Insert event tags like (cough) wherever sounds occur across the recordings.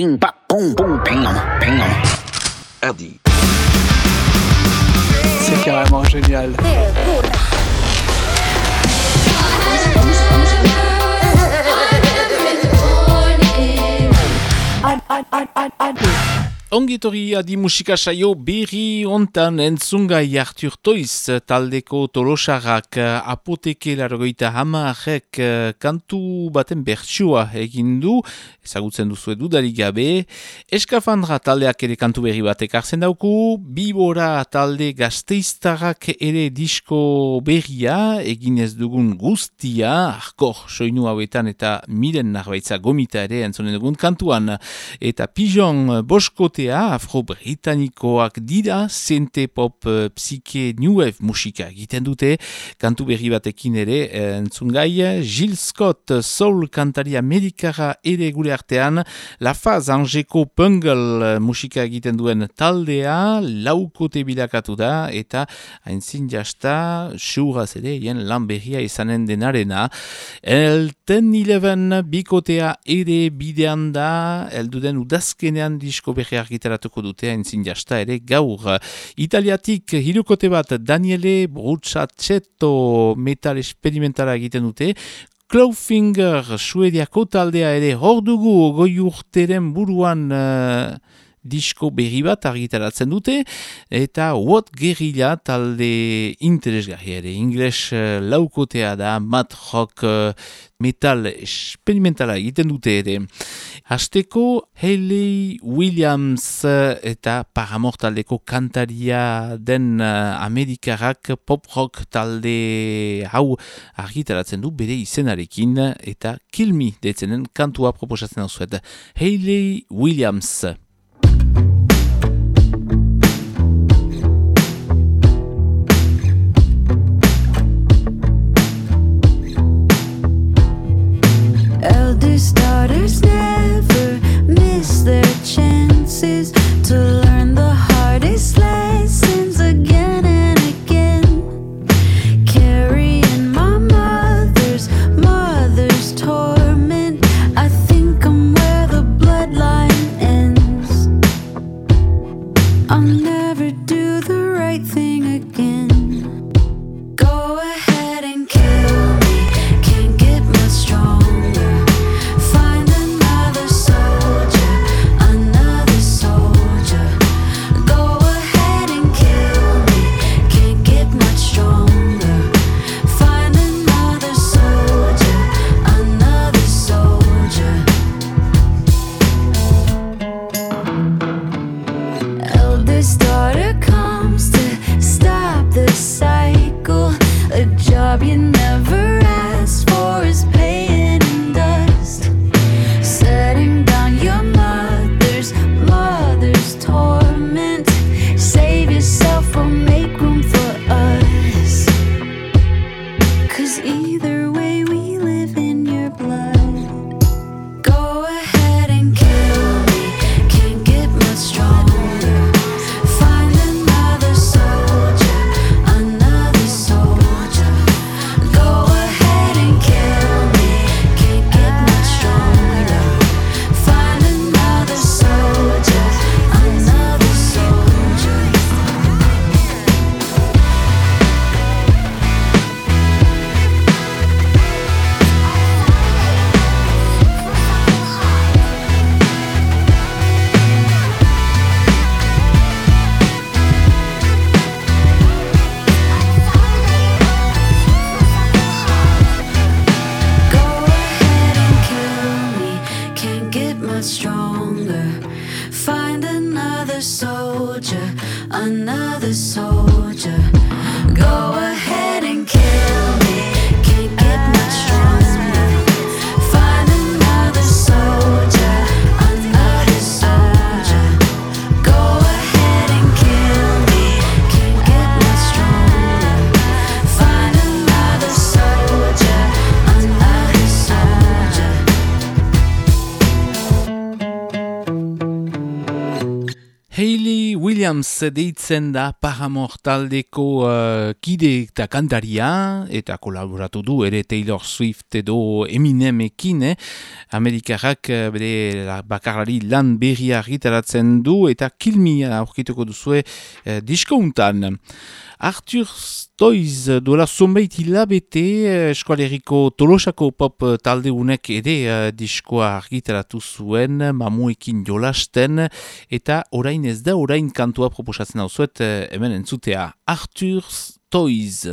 ping, C'est carrément génial. Ongitori adi musika saio berri ontan entzungai Artur Toiz taldeko tolosarrak apoteke largoita hamarek kantu baten bertsua egin du, ezagutzen duzu edu gabe. Eskafandra taldeak ere kantu berri batek arzen dauku, Bibora talde gazteiztarrak ere disko berria, egin ez dugun guztia, arkor soinu hauetan eta miren narbaitza gomita ere entzonen dugun kantuan, eta Pijon Boskote afro-britanikoak dira, zente pop uh, psike new wave musika egiten dute, kantu berri batekin ere, eh, entzun gai, Jill Scott soul kantari amerikara ere gure artean, La Faz Angeko Pungle musika egiten duen taldea, laukote bilakatu da, eta haintzin jasta, suraz ere, jen lan berria izanen denarena. Elten Eleven bikotea ere bidean da, elduden udazkenean disko berriak argitaratuko dute entzin jasta ere gaur. Italiatik hirukote bat Daniele Brucciacetto metal esperimentara egiten dute, Clawfinger suediako taldea ere hor dugu goi urteren buruan uh, disko berri bat argitaratzen dute, eta What Guerrilla talde interesgarri ere, ingles uh, laukotea da, mat rock uh, metal experimentala egiten dute ere. Hasteko Hayley Williams uh, eta Paramore taldeko kantaria den uh, Amerikarak pop rock talde hau argitaratzen du bere izenarekin eta Kill Me detzenen kantua proposatzen hau zuet. Hayley Williams. starter, daughter's name. Williams deitzen da Paramore taldeko uh, kide eta kantaria eta kolaboratu du ere Taylor Swift edo Eminemekin eh? Amerikarrak uh, bere bakarlari lan berria gitaratzen du eta kilmia aurkituko duzue uh, diskountan. Arthur Stoiz duela zonbait hilabete eh, eskualeriko tolosako pop taldeunek ere uh, diskoa argitaratu zuen mamuekin jolasten eta orain ez da orain kantua proposatzen hau zuet hemen entzutea Arthur Stoiz.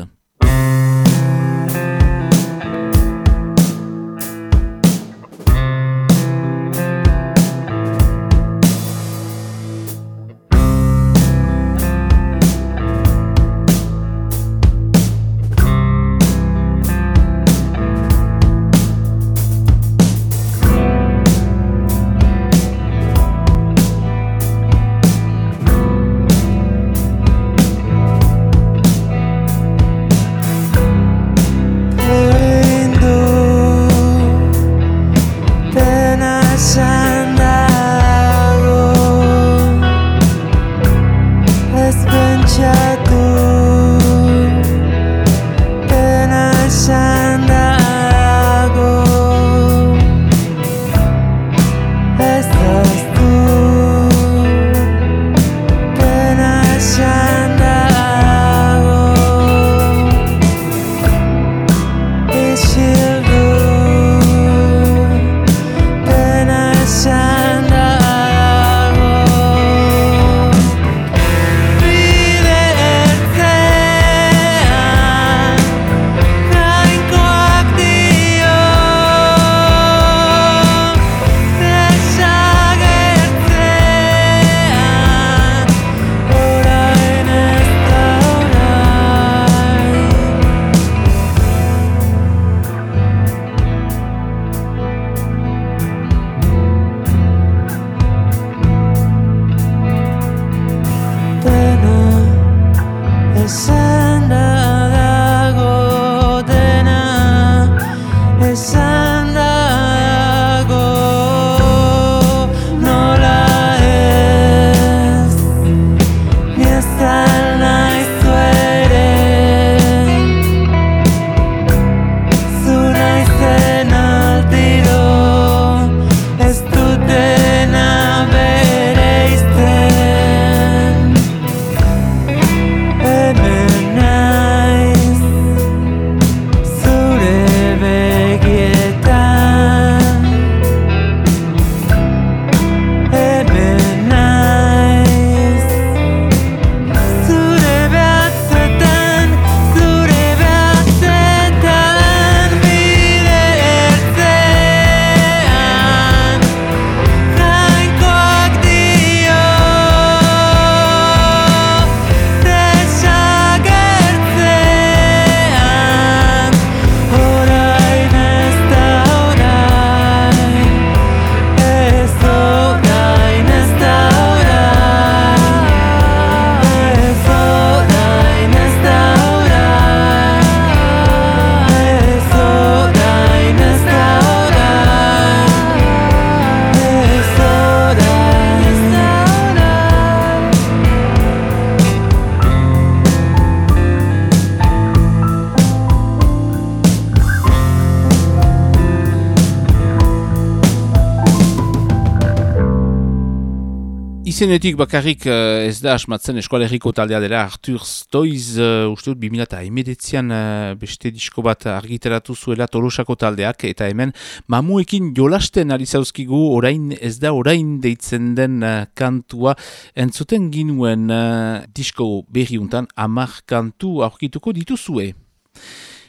Izenetik bakarrik uh, ez da asmatzen eskualeriko taldea dela Artur Stoiz uh, uste dut 2008an uh, beste disko bat argiteratu zuela Tolosako taldeak eta hemen mamuekin jolasten ari zauzkigu orain ez da orain deitzen den uh, kantua entzuten ginuen uh, disko berriuntan amar kantu aurkituko dituzue.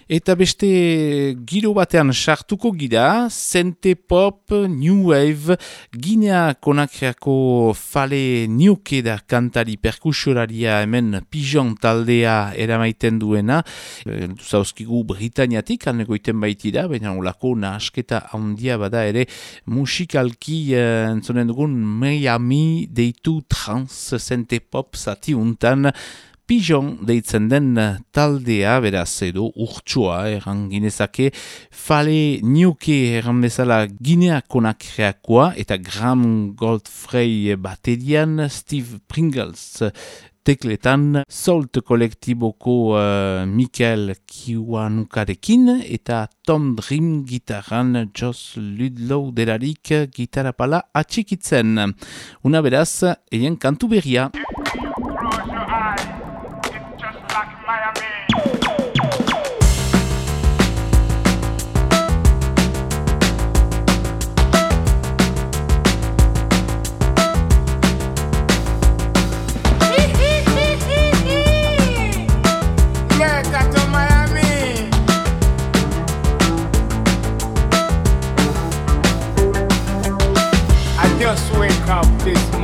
Eta beste giro batean sartuko gira, Sente Pop, New Wave, Ginea konakiako fale nioke da kantari perkusioraria hemen pijon taldea eramaiten duena. E, zauzkigu Britaniatik, alneko iten baitira, baina olako nahasketa handia bada ere musikalki e, entzonen dugun Miami deitu trans Sente Pop zati untan, pijon deitzen den taldea, beraz edo urtsua, erran ginezake, fale niuke erran bezala gineakonak reakoa, eta Graham Goldfrey baterian Steve Pringles tekletan Solt kolektiboko uh, Mikel Kiwanukarekin eta Tom Dream gitarran Joss Ludlow delarik gitarra pala atxikitzen. Una beraz, eien kantu berria.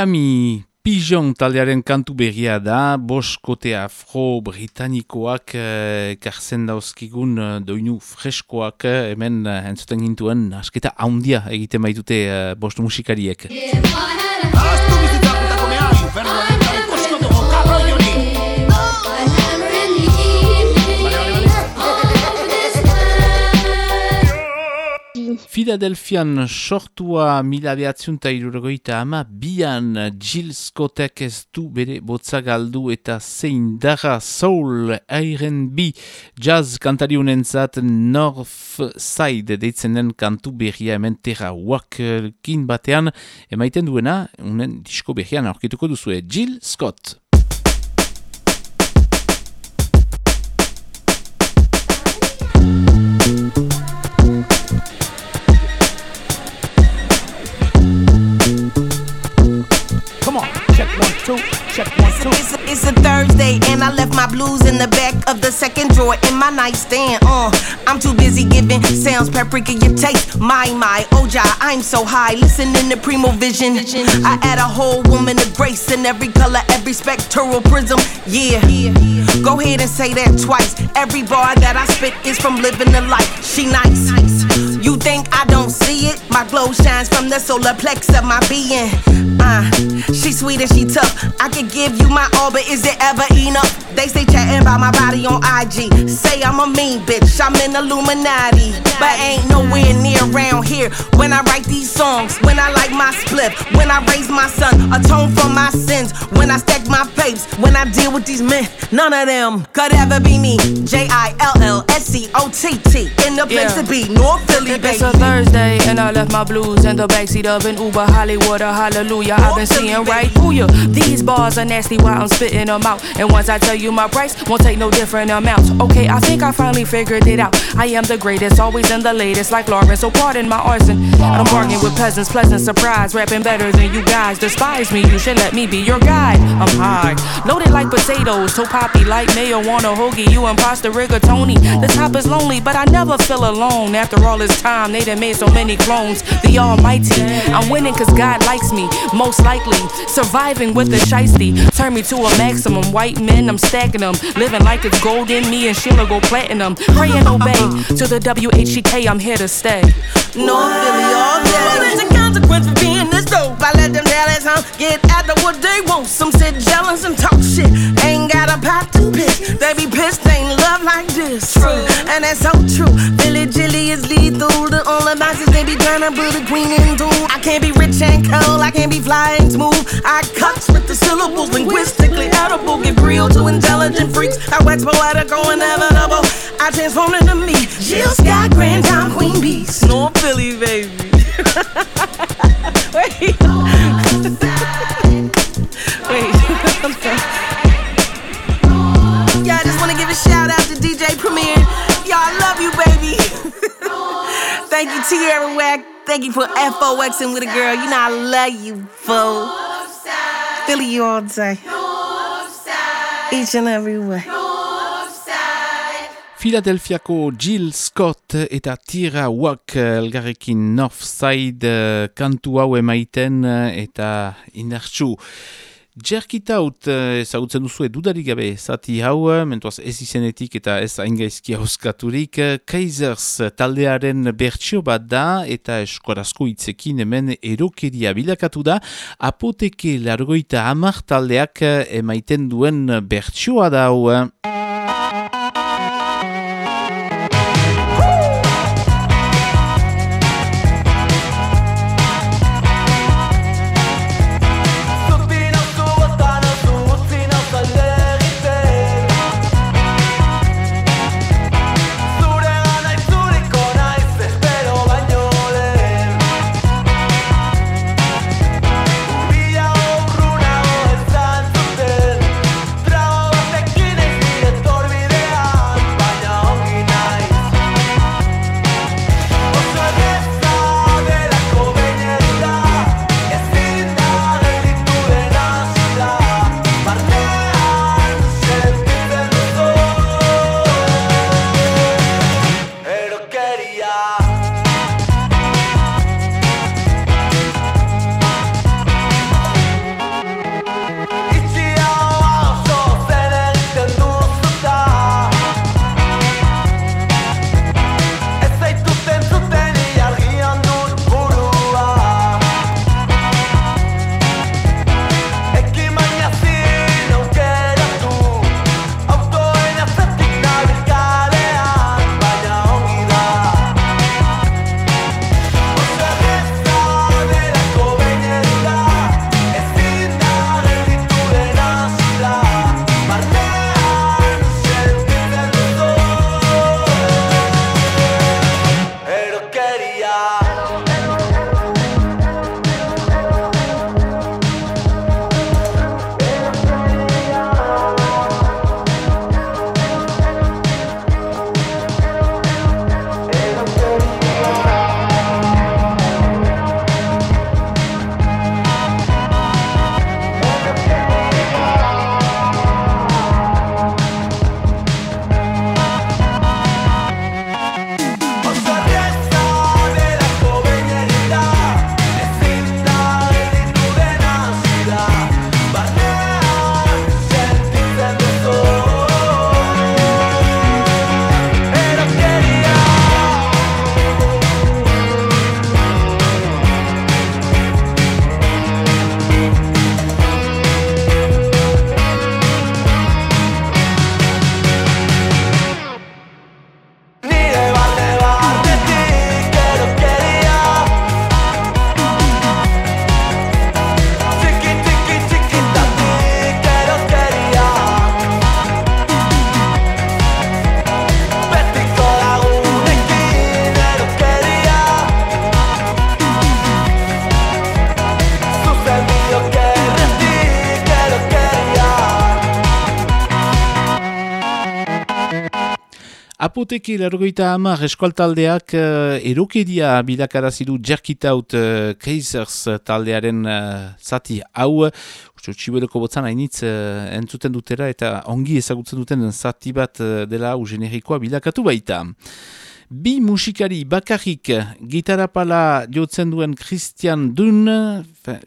Miami Pigeon taldearen kantu berria da, boskote afro-britanikoak eh, karzen dauzkigun eh, doinu freskoak eh, hemen eh, entzuten gintuen asketa haundia egiten baitute eh, bost musikariek. Philadelphian sortua mila behatziunta irurgoita ama bian Jill Scottek ez du bere botza galdu eta zein dara soul R&B jazz kantari unentzat North Side deitzen den kantu berria hemen terra kin batean emaiten duena unen disko berrian aurkituko duzue Jill Scott. And I left my blues in the back of the second drawer in my nightstand. Uh, I'm too busy giving sounds paprika your taste. My, my, Oja, I'm so high. Listening to Primo Vision. I add a whole woman of grace in every color, every spectral prism. Yeah. Go ahead and say that twice. Every bar that I spit is from living the life. She nice. You think I don't see it? My glow shines from the solar plex of my being. Uh, she sweet and she tough. I could give you my all, but is it ever enough? They say chatting about my body on IG. Say I'm a mean bitch, I'm in Illuminati. But ain't nowhere near around here when I write these songs. When I like my split, when I raise my son, atone for my sins. When I stack my papes, when I deal with these men, none of them could ever be me. J I L L S C O T T. In the place Yeah. to be, North Philly, baby. It's a Thursday and I left my blues in the backseat of an Uber Hollywood. A hallelujah, I've been seeing right through ya. These bars are nasty while I'm spitting them out. And once I tell you my price, won't take no different amounts. Okay, I think I finally figured it out. I am the greatest, always in the latest, like Lauren. So pardon my arson. I don't bargain with peasants, pleasant surprise. Rapping better than you guys. Despise me, you should let me be your guide. I'm high, loaded like potatoes, so poppy like mayo on a hoagie. You imposter rigatoni. The top is lonely, but I never feel alone. After all this time, they done made so many clones. The Almighty, I'm winning cause God likes me, most likely. Surviving with the shiesty, turn me to a maximum. White men, I'm stacking them. Living like it's gold in me and Sheila go platinum. Pray and obey to the WHEK, I'm here to stay. North Philly all day. Well, there's a consequence for being this dope. I let them Dallas huh, get after what they want. Some sit jealous and talk shit. Ain't got a pot to piss. They be pissed, ain't love like this. True, and that's so true. Billy Jilly is lethal. The only boxes they be trying to put a queen into. I can't be rich and cold. I can't be flying smooth. I cuts with the syllables linguistically edible. Give real to intelligent freaks. I wax poetical inevitable. I transform into me. Jill Scott, Grand Time Queen Beast. North Philly, baby. Wait. (laughs) Wait. Just want to give a shout out to DJ Premier. Y'all, I love you, baby. (laughs) Thank you, Tierra Wack. Thank you for FOXing with a girl. You know I love you, fo. Philly you all day. Each and every way. Philadelphiako Jill Scott eta Tira Wack elgarrekin Northside eh, kantu hau emaiten eh, eta indartsu. Jerkitaut eh, ezagutzen duzu dudarik gabe zati hau, eh, mentuaz ez izenetik eta ez aingaizki hauskaturik, eh, Kaisers taldearen bertsio bat da eta eskorazko hitzekin hemen erokeria bilakatu da, apoteke largoita hamar taldeak eh, emaiten duen bertsioa da hau. Apoteki largoita hamar eskualtaldeak uh, erokeria bilakarazidu jerkitaut uh, Kaisers taldearen uh, zati hau. Usto, txibueleko botzan hainitz uh, entzuten dutera eta ongi ezagutzen duten zati bat uh, dela hau generikoa bilakatu baita. Bi musikari bakarrik gitarapala jotzen duen Christian Dun,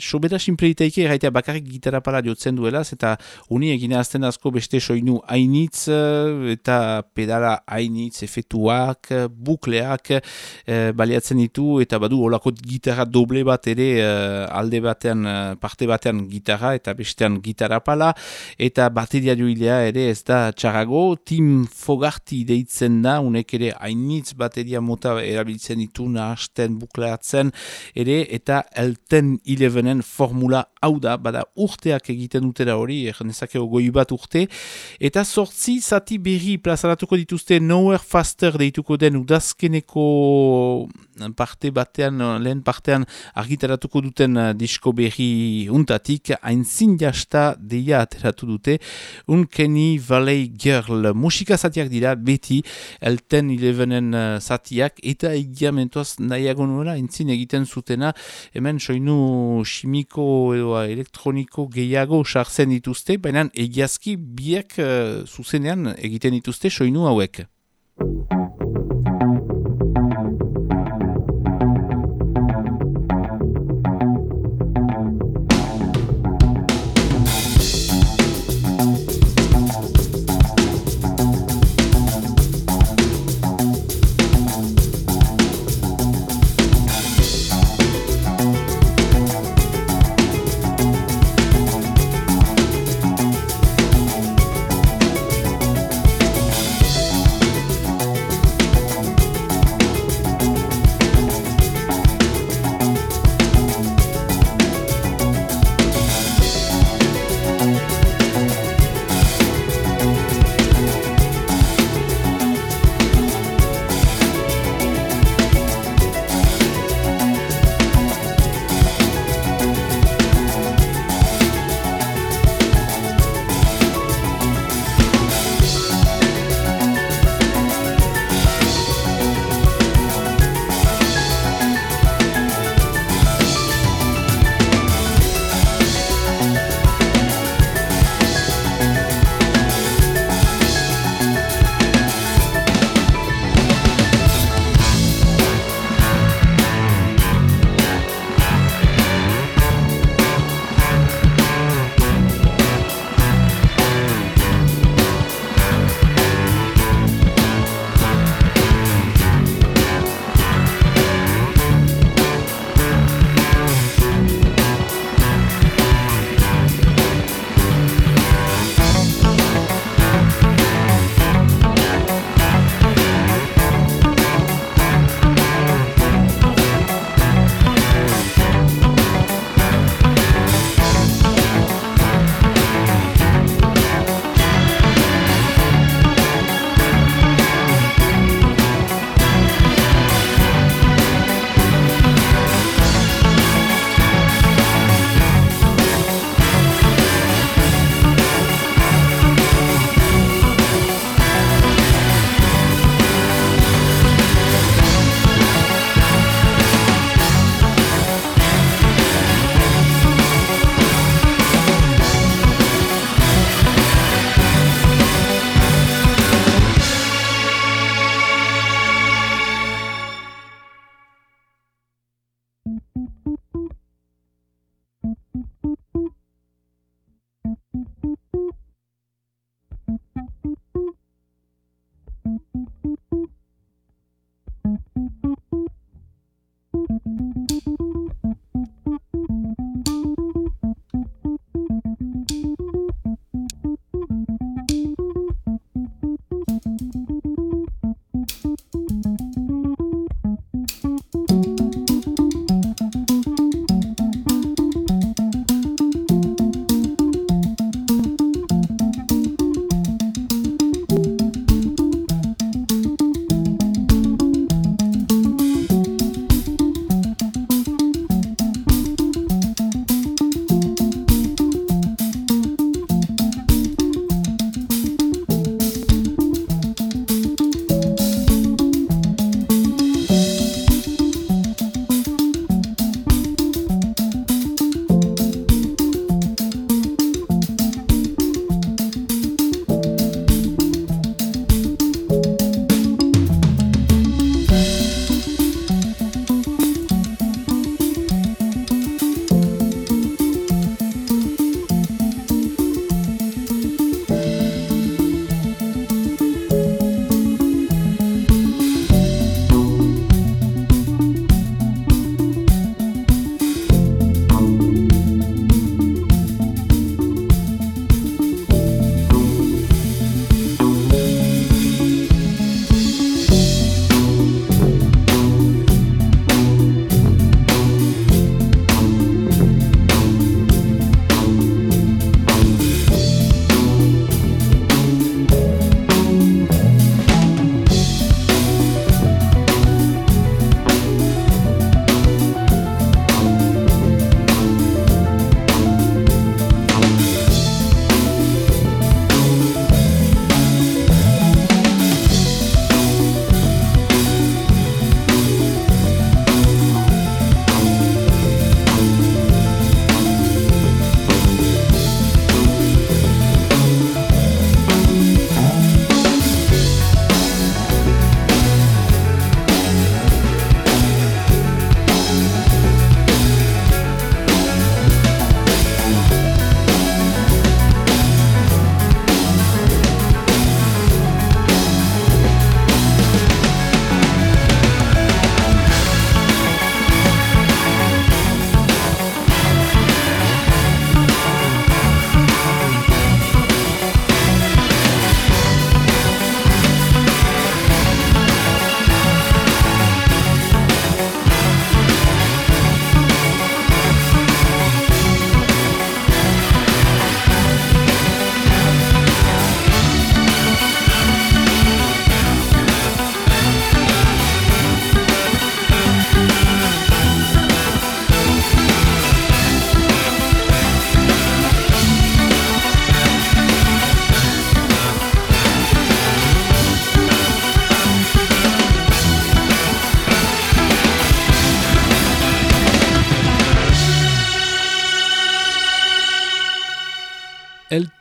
sobera sinpleiteike erraitea bakarrik gitarapala jotzen duela, eta uni egine azten asko beste soinu hainitz, eta pedala hainitz, efetuak, bukleak, e, baliatzen ditu, eta badu olako gitarra doble bat ere eh, alde batean, eh, parte batean gitarra, eta bestean gitarapala, eta bateria joilea ere ez da txarago, Tim Fogarty deitzen da, unek ere hainitz bateria mota erabiltzen ditu nahasten bukleatzen ere eta elten ilevenen formula hau da, bada urteak egiten dutera hori, jendezakeo goi bat urte, eta sortzi zati berri plazaratuko dituzte Nowhere Faster deituko den udazkeneko parte batean, lehen partean argitaratuko duten disko berri untatik, hain jasta deia ateratu dute, un Kenny Valley Girl musika zatiak dira, beti elten ilevenen zatiak eta egiamentoaz nahiago nuela entzin egiten zutena hemen soinu simiko edo elektroniko gehiago sartzen dituzte, baina egiazki biak uh, zuzenean egiten dituzte soinu hauek.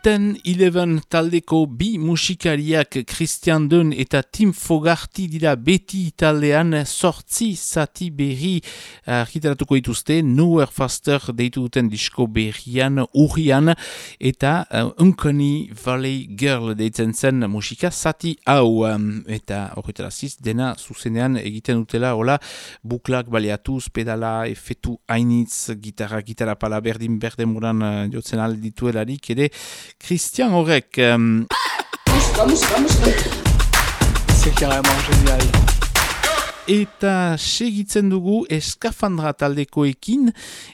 Elten Eleven taldeko bi musikariak Christian Dun eta Tim Fogarty dira beti taldean sortzi zati berri argitaratuko dituzte. Nowhere Faster deitu duten disko berrian urrian eta uh, Uncanny Valley Girl deitzen zen musika zati hau. Um, eta horretaraziz dena zuzenean egiten dutela hola buklak baliatuz pedala efetu hainitz gitarra gitarra pala berdin berdemuran uh, jotzen aldituelarik ere Christian Horek. Um... C'est carrément génial. Eta segitzen dugu eskafandra taldekoekin,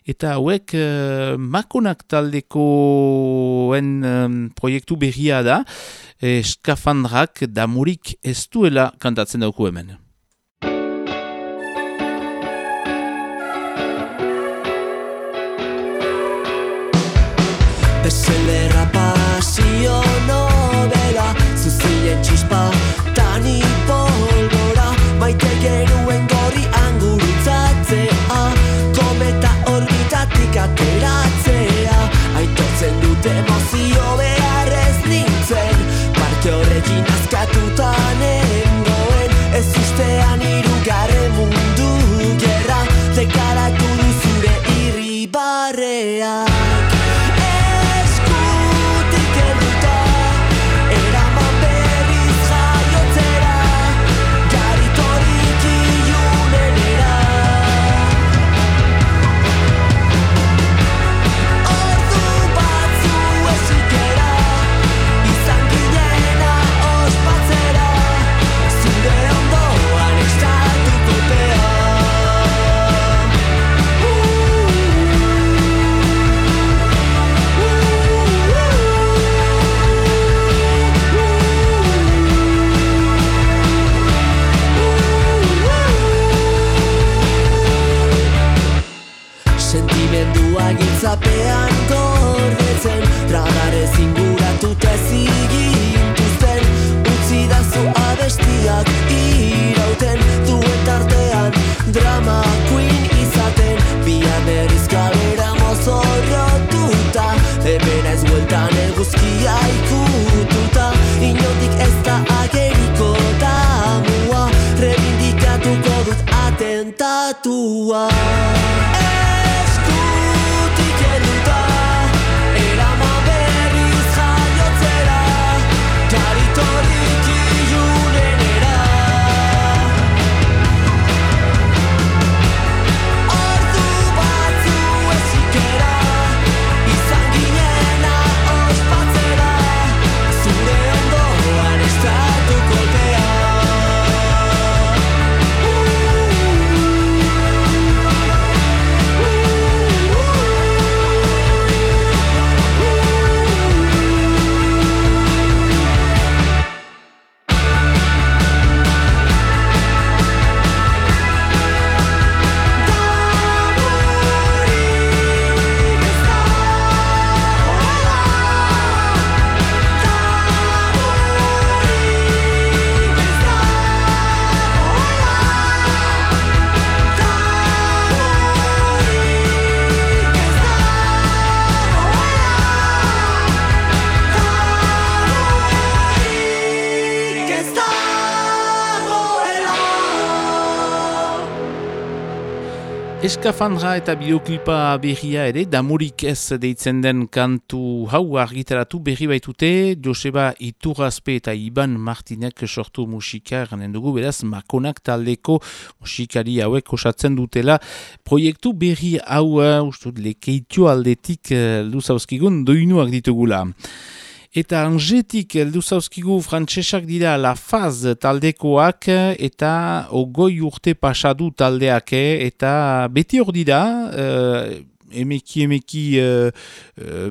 eta hauek uh, makonak taldekoen um, proiektu berria da, eskafandrak damurik ez duela kantatzen dauku hemen. Bestsellerra pasio novela Zuzien txispa tani polbora Maite genuen gorri angurutzatzea. Kometa orbitatik ateratzea Eskafandra eta bideoklipa berria ere, damurik ez deitzen den kantu hau argitaratu berri baitute, Joseba Iturrazpe eta Iban Martinek sortu musika eranen dugu, beraz makonak taldeko musikari hauek osatzen dutela. Proiektu berri hau, uh, ustut, lekeitu aldetik uh, luzauzkigun doinuak ditugula. Eta angetik heldu zauzkigu frantsesak dira La Faz taldekoak eta ogoi urte pasadu taldeak eta beti hor dira, uh, emeki emeki uh,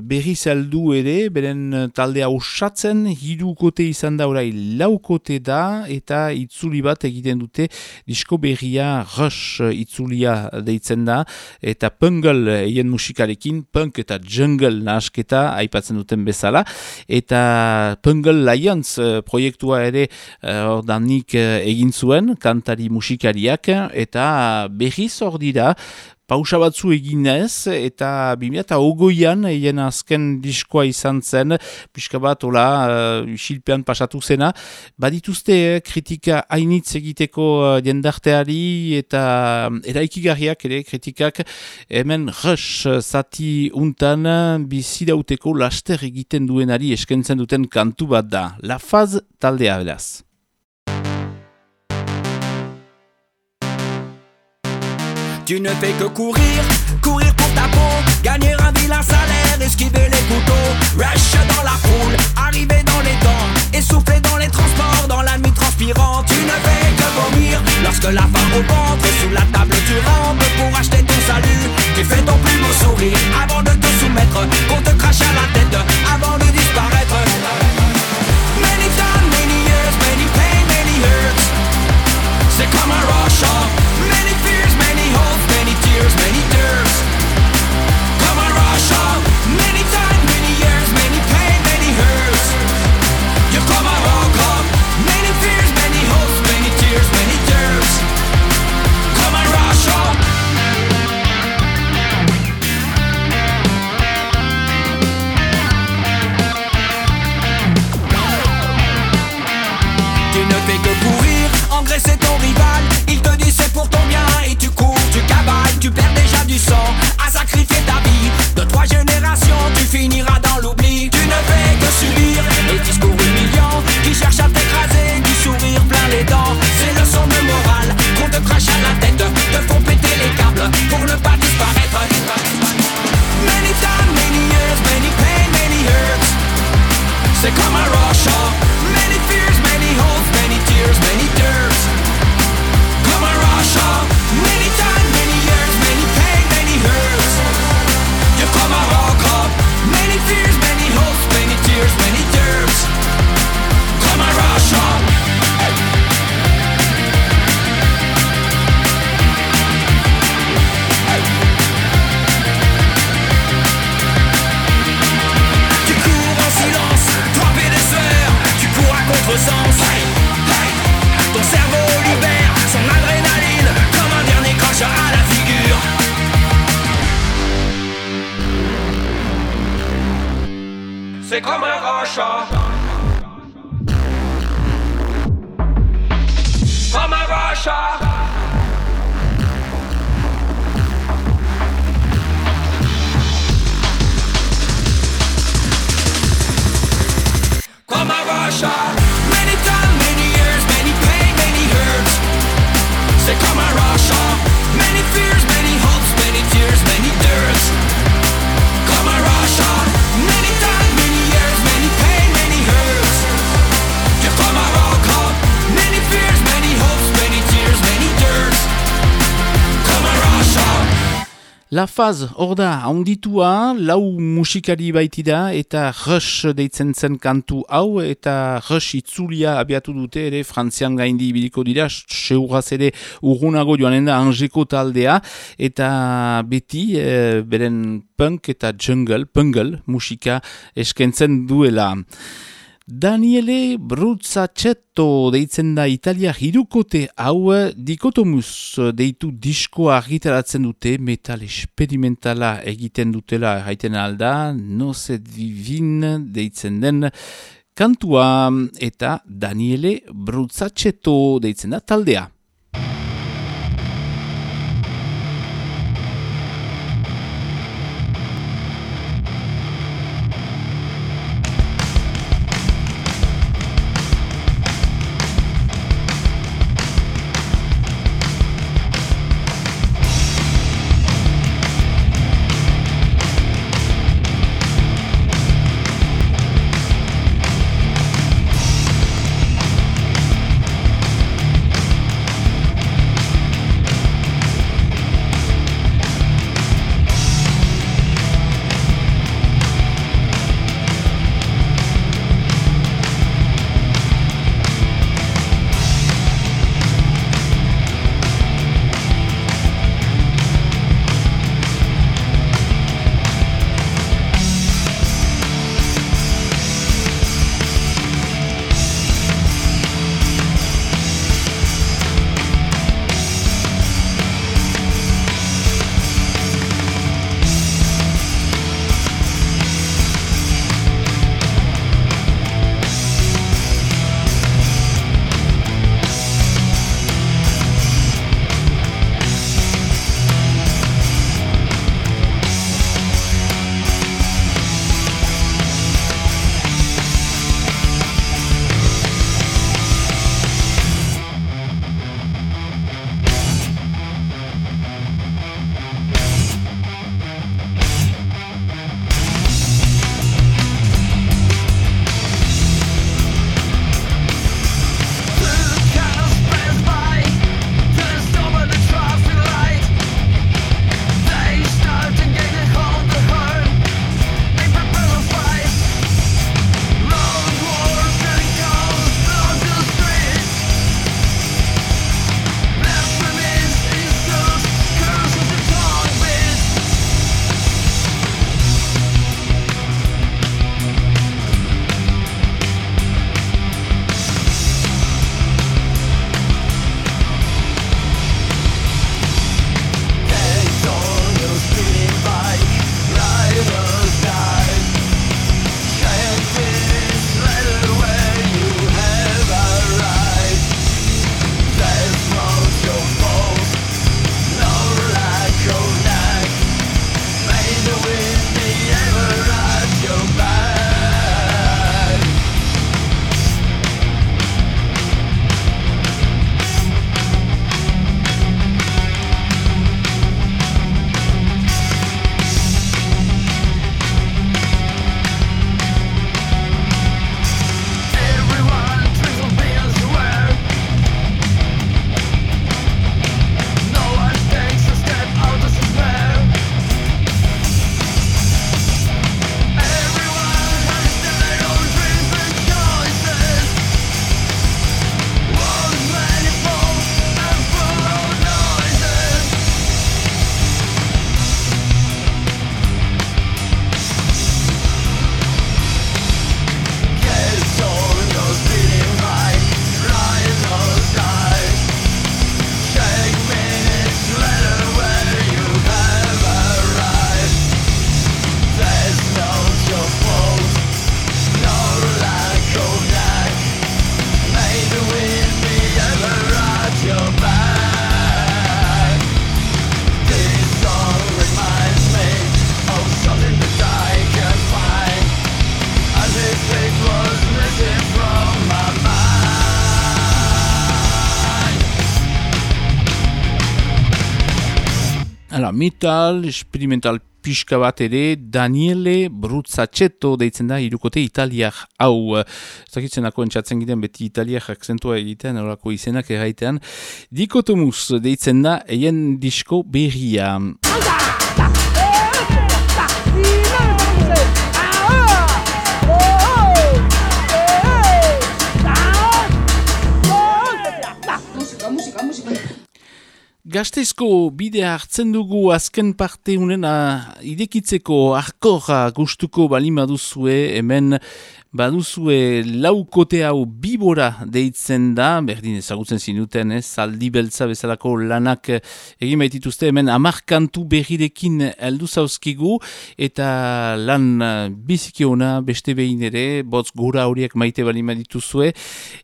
berri saldu ere, beren taldea osatzen, hiru kote izan da orai lau kote da, eta itzuli bat egiten dute disko berria rush itzulia deitzen da, eta pungle eien musikarekin, punk eta jungle nahasketa aipatzen duten bezala, eta pungle Lions proiektua ere hor danik uh, egin zuen, kantari musikariak, eta berriz hor dira, pausa batzu eginez, eta bimia eta ogoian, eien azken diskoa izan zen, pixka bat, ola, uh, xilpean pasatu zena, badituzte eh, kritika hainitz egiteko uh, jendarteari, eta eraikigarriak ere kritikak, hemen rush zati untan, bizidauteko laster egiten duenari eskentzen duten kantu bat da. La faz taldea beraz. Tu ne fais que courir, courir pour ta peau, gagner un vilain salaire, esquiver les couteaux, rush dans la foule, arriver dans les temps, essouffler dans les transports, dans la nuit transpirante. Tu ne fais que vomir lorsque la faim au sous la table tu rampes pour acheter ton salut. Tu fais ton plus beau sourire avant de te soumettre, qu'on te crache à la tête avant de disparaître. Many times, many years, many pain, many hurts. C'est comme un rush Il te dit c'est pour ton bien et tu cours, tu cavales Tu perds déjà du sang à sacrifier ta vie. De trois générations tu finiras dans l'oubli. Tu ne fais que subir les discours humiliants Qui cherchent à t'écraser, du sourire plein les dents. Ces leçons de morale qu'on te crache à la tête Te font péter les câbles pour ne pas disparaître. Many times, many years, many pain, many hurts. C'est comme un rush La Faz, hor da, onditua, lau musikari baitida eta Rush deitzen zen kantu hau eta Rush itzulia abiatu dute ere frantzian gaindi ibiliko dira, seuraz ere urgunago joanen da Angeko taldea eta beti e, beren punk eta jungle, pungle musika eskentzen duela. Daniele Bruzzacetto deitzen da Italia hirukote hau dikotomus deitu diskoa argitaratzen dute metal experimentala egiten dutela haiten alda, no se divin deitzen den kantua eta Daniele Bruzzacetto deitzen da taldea. Ara, metal, experimental pixka bat ere, Daniele Bruzzacetto deitzen da irukote italiak hau. Zakitzen ako entzatzen giden beti italiak akzentua egiten, horako izenak erraitean. Dikotomus deitzen da eien disko berria. Gazteizko bidea hartzen dugu azken parte unen idekitzeko arkorra gustuko balima duzue hemen baduzue laukote hau bibora deitzen da, berdin ezagutzen zinuten, ez, aldi beltza bezalako lanak egin baitituzte, hemen amarkantu berrirekin heldu zauzkigu, eta lan biziki ona beste behin ere, botz gura horiek maite balima dituzue,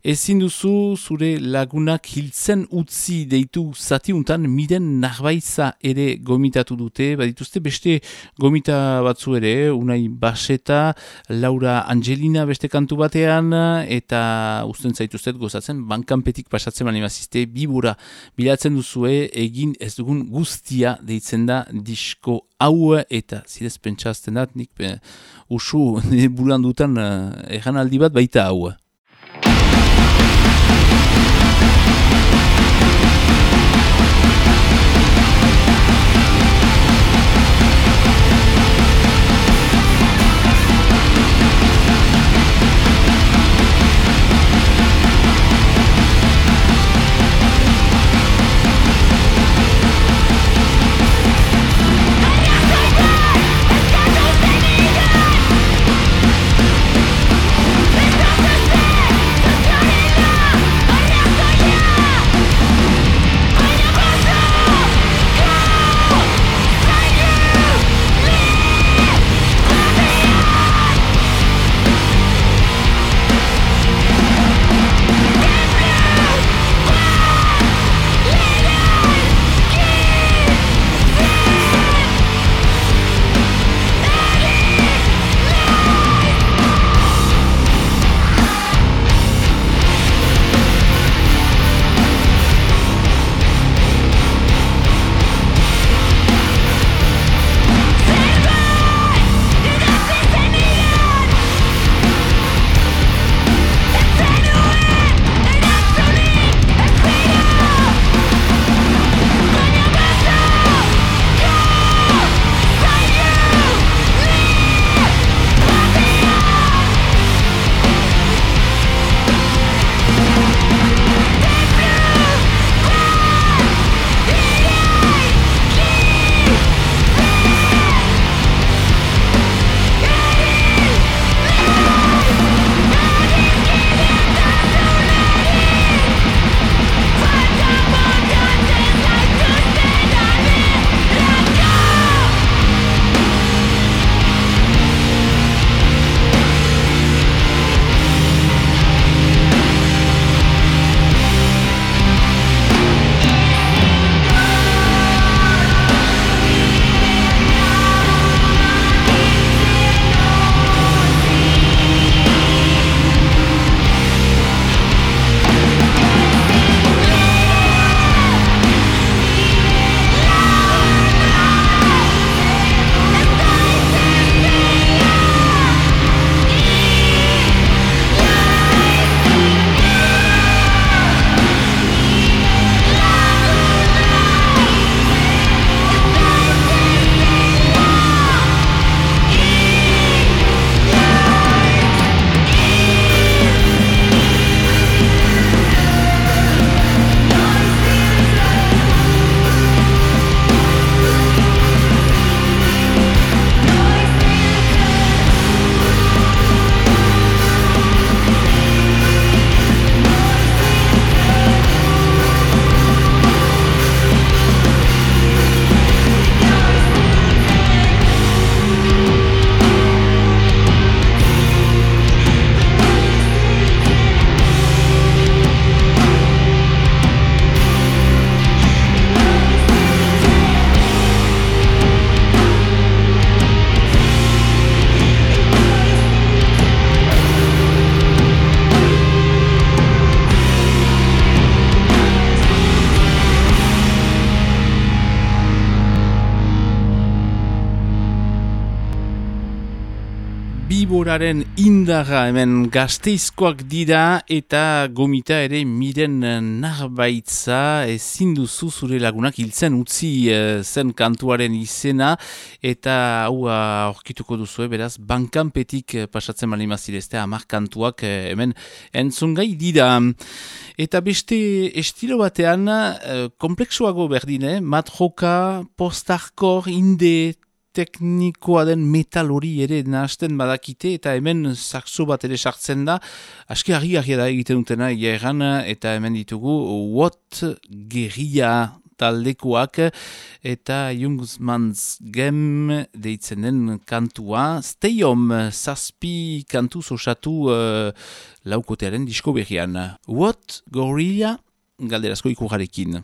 ezin duzu zure lagunak hiltzen utzi deitu zatiuntan, miden narbaiza ere gomitatu dute, badituzte beste gomita batzu ere, unai baseta, Laura Angelina, beste kantu batean eta usten zaituztet gozatzen bankanpetik pasatzen bani bibura bilatzen duzue egin ez dugun guztia deitzen da disko hau eta zidez pentsazten dat nik be, usu (laughs) bulan dutan uh, aldi bat baita hau. Indarra hemen gazteizkoak dira eta gomita ere miren narbaitza ezin duzu zure lagunak hiltzen utzi eh, zen kantuaren izena. Eta hau aurkituko duzu beraz bankanpetik eh, pasatzen mali mazirezte amar kantuak hemen entzungai dira. Eta beste estilo batean kompleksuago berdine matroka, postarkor, inde teknikoa den metal hori ere nahazten badakite eta hemen saxo bat ere sartzen da. Aski harri da egiten dutena egeran eta hemen ditugu What Guerilla taldekoak eta Jungsmans Gem deitzen den kantua. Stay Home zazpi kantu osatu uh, laukotearen disko berrian. What Gorilla galderazko ikujarekin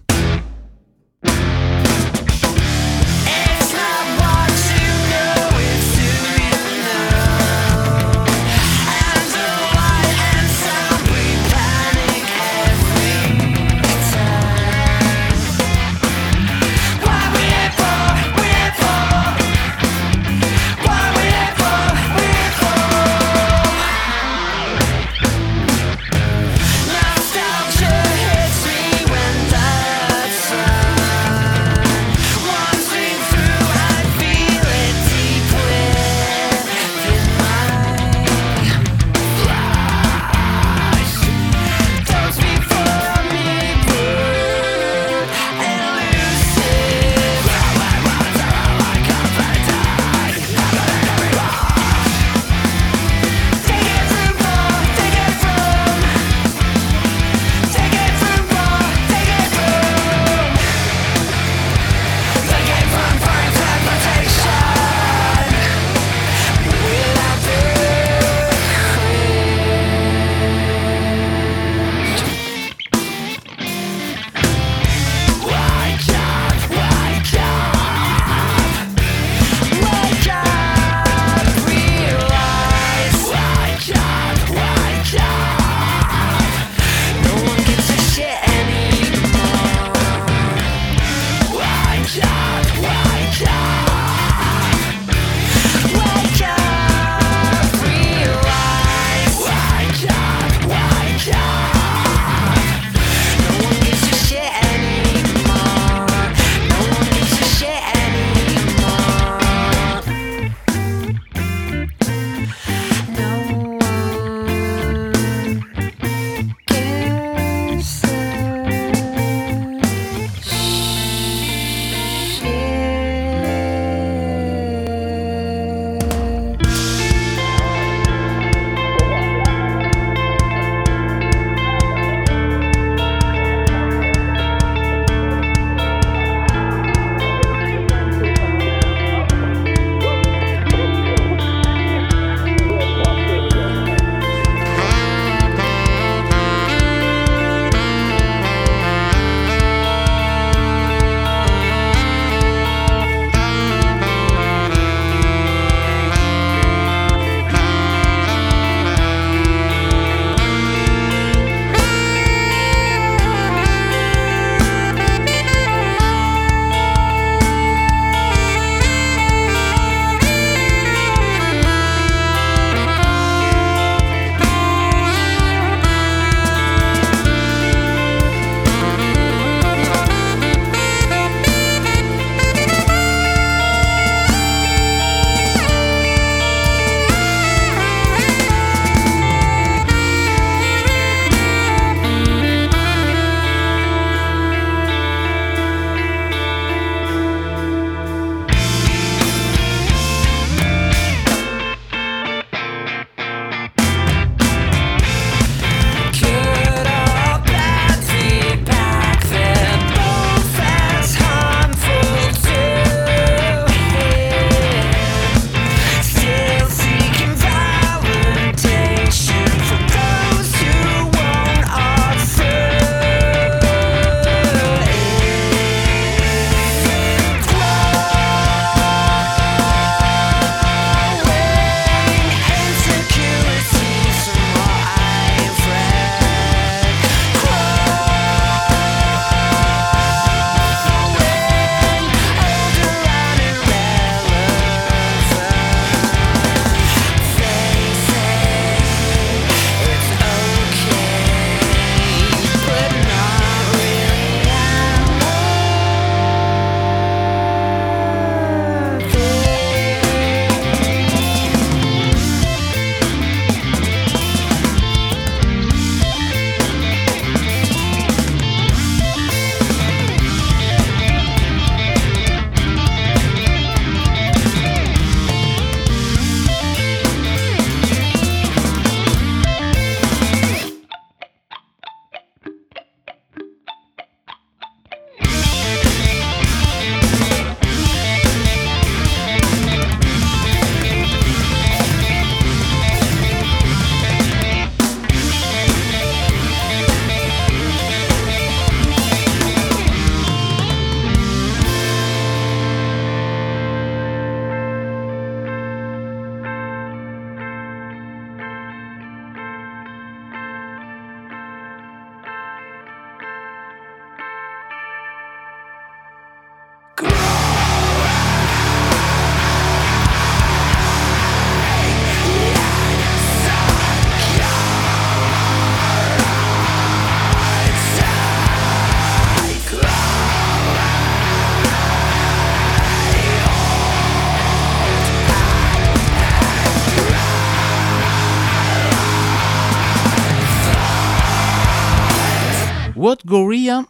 Goria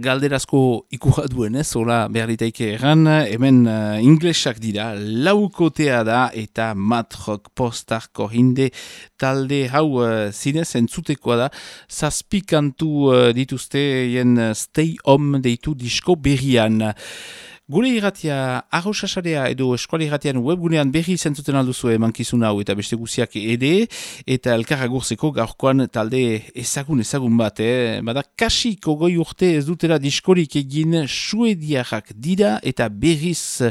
galderazko ikurra duenez, hola behar ditaike erran, hemen uh, inglesak dira, laukotea da eta matrok postarko hinde talde hau uh, zinez entzutekoa da, zazpikantu uh, dituzte jen stay home deitu disko berrian. Gure irratia, arrosasarea edo eskuali irratian webgunean berri zentzuten alduzu emankizun hau eta beste guziak ede, eta elkarra gurzeko gaurkoan talde ezagun ezagun bat, eh? Bada kasiko goi urte ez dutera diskorik egin suediarrak dira eta berriz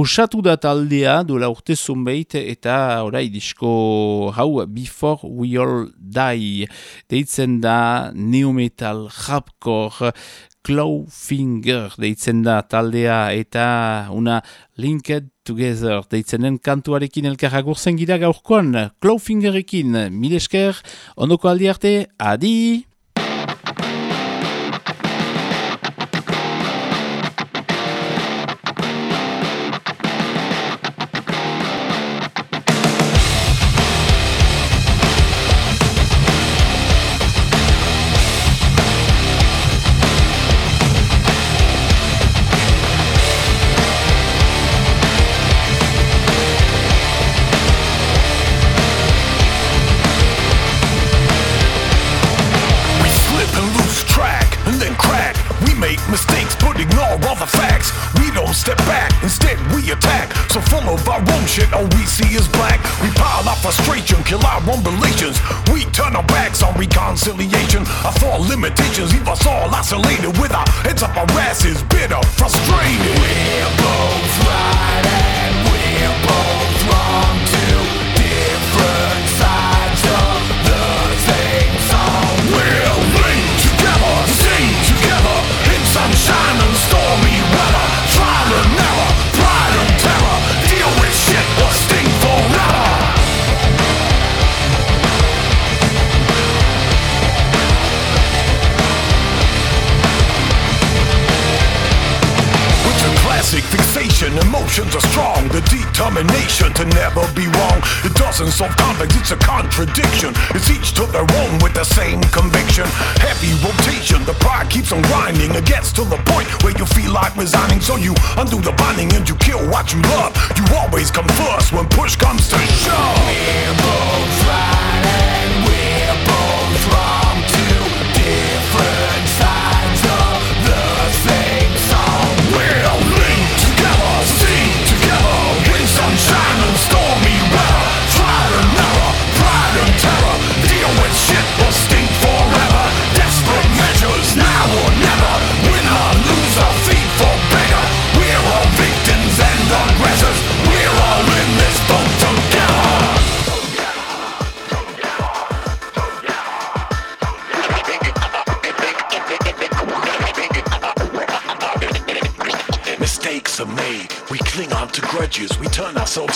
osatu da taldea dola urte zunbeit eta orai disko hau Before We All Die deitzen da neometal, rapcore, Clawfinger deitzen da taldea eta una Linked Together deitzenen kantuarekin elkarra gurzen gira gaurkoan Clawfingerekin milesker ondoko aldi arte adi!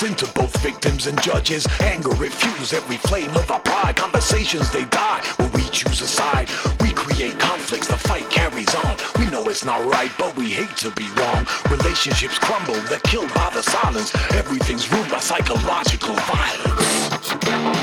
Ourselves into both victims and judges. Anger refuels every flame of our pride. Conversations they die when we choose a side. We create conflicts. The fight carries on. We know it's not right, but we hate to be wrong. Relationships crumble. They're killed by the silence. Everything's ruled by psychological violence.